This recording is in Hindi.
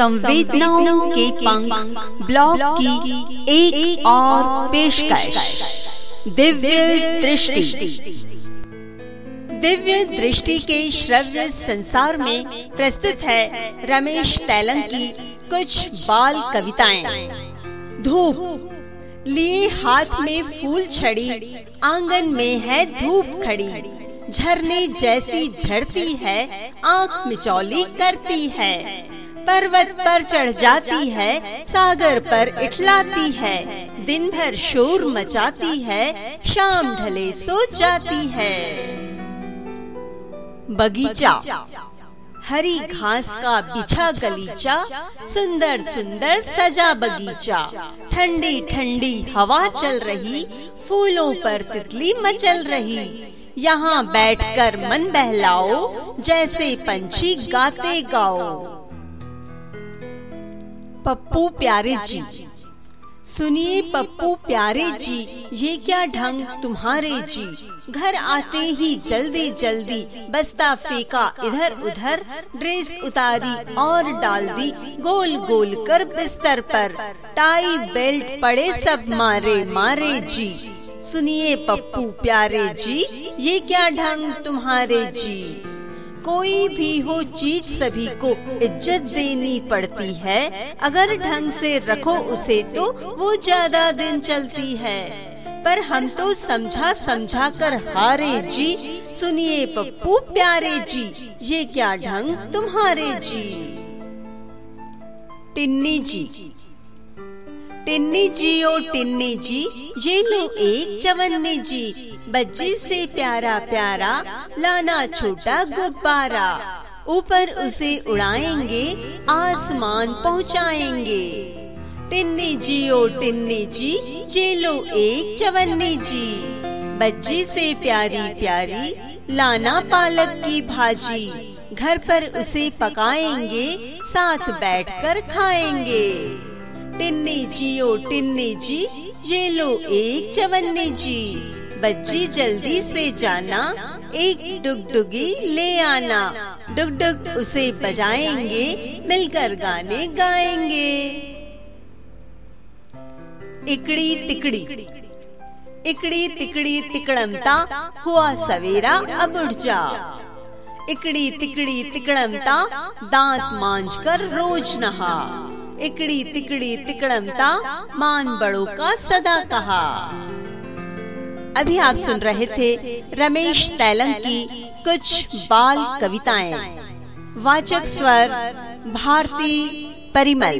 संवेदनाओं के पंख ब्लॉग की एक, एक और पेशकश। दिव्य दृष्टि। दिव्य दृष्टि के श्रव्य संसार में प्रस्तुत है रमेश तैलंग की कुछ बाल कविताएँ। धूप। लिए हाथ में फूल छड़ी आँगन में है धूप खड़ी। झरने जैसी झड़ती है आँख मिचौली करती है। पर्वत पर चढ़ जाती है, सागर पर इठलाती है दिन भर शोर मचाती है, शाम ढले सो जाती है। बगीचा, हरी घास का बिछा गलीचा, सुंदर सुंदर सजा बगीचा, ठंडी ठंडी हवा चल रही, फूलों पर तितली मचल रही। यहाँ बैठकर मन बहलाओ, जैसे पंछी गाते गाओ। पप्पू प्यारे जी। सुनिए पप्पू प्यारे जी, ये क्या ढंग तुम्हारे जी। घर आते ही जल्दी जल्दी बस्ता फेंका, इधर उधर ड्रेस उतारी और डाल दी, गोल गोल कर बिस्तर पर। टाई बेल्ट पड़े सब मारे मारे जी। सुनिए पप्पू प्यारे जी, ये क्या ढंग तुम्हारे जी। कोई भी हो चीज़ सभी को इज़्ज़त देनी पड़ती है। अगर ढंग से रखो उसे तो वो ज़्यादा दिन चलती है। पर हम तो समझा समझा कर, हारे जी, सुनिए पप्पू, प्यारे जी, ये क्या ढंग तुम्हारे जी? टिन्नी जी। टिन्नी जी, ओ टिन्नी जी, ये लो एक चवन्नी जी। बच्ची से प्यारा प्यारा, लाना छोटा गुब्बारा। ऊपर उसे उड़ाएँगे, आसमान पहुंचाएँगे। टिन्नी जी, ओ टिन्नी जी ये लो एक चवन्नी जी। बच्ची से प्यारी प्यारी, लाना पालक की भाजी। घर पर उसे पकाएँगे, साथ बैठकर खाएँगे। टिन्नी जी, ओ टिन्नी जी ये लो एक चवन्नी जी। बच्ची जल्दी से जाना, एक डुगडुगी ले आना। डुग डुग उसे बजाएँगे, मिलकर गाने गाएँगे। इकड़ी तिकड़ी। इकड़ी तिकड़ी तिकड़मता, हुआ सवेरा, अब उठ जा। इकड़ी तिकड़ी तिकड़मता, दांत मांझ कर रोज नहा। इकड़ी तिकड़ी तिकड़मता, मान बड़ों का सदा कहा। अभी आप सुन रहे थे रमेश तैलंग की कुछ बाल कविताएँ। वाचक स्वर भारती परिमल।